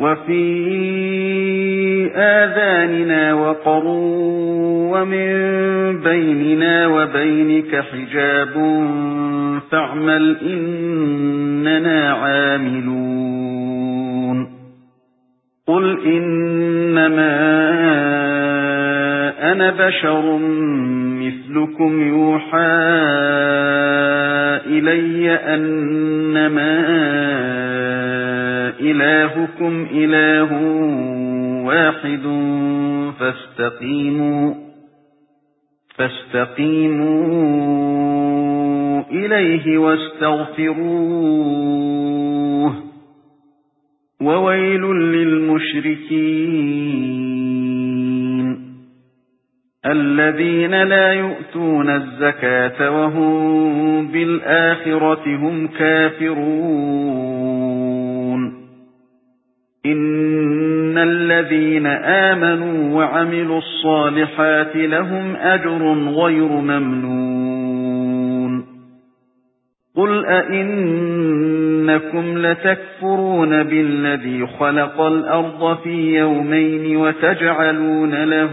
وَفِي آذَانِنَا وَقْرٌ وَمِن بَيْنِنَا وَبَيْنِكَ حِجَابٌ فَاعْمَلْ إِنَّنَا عَامِلُونَ. قُلْ إِنَّمَا أَنَا بَشَرٌ مِثْلُكُمْ يُوحَى إِلَيَّ أَنَّمَا إِلَٰهُكُمْ إِلَٰهٌ وَاحِدٌ فَاسْتَقِيمُوا فَاسْتَقِيمُوا إِلَيْهِ وَاسْتَغْفِرُوهُ وَوَيْلٌ لِّلْمُشْرِكِينَ الَّذِينَ لَا يُؤْتُونَ الزَّكَاةَ وَهُمْ بِالْآخِرَةِ هُمْ كَافِرُونَ. إِنَّ الَّذِينَ آمَنُوا وَعَمِلُوا الصَّالِحَاتِ لَهُمْ أَجْرٌ غَيْرُ مَمْنُونٍ. قُلْ أَئِنَّكُمْ لَتَكْفُرُونَ بِالَّذِي خَلَقَ الْأَرْضَ فِي يَوْمَيْنِ وَتَجْعَلُونَ لَهُ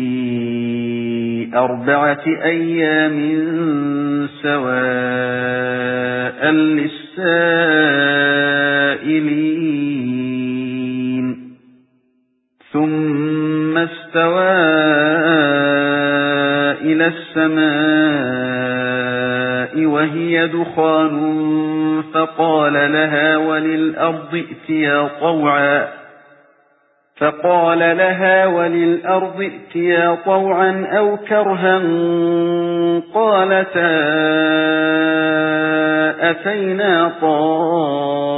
أَرْبَعَةِ أَيَّامٍ سَوَاءً لِّلسَّائِلِينَ. ثُمَّ اسْتَوَى إِلَى السَّمَاءِ وَهِيَ دُخَانٌ فَقَالَ لَهَا وَلِلْأَرْضِ ائْتِيَا طَوْعًا. فَقَالَ لَهَا وَلِلْأَرْضِ ائْتِيَا طَوْعًا أَوْ كَرْهًا قَالَتَا أَتَيْنَا طَائِعِينَ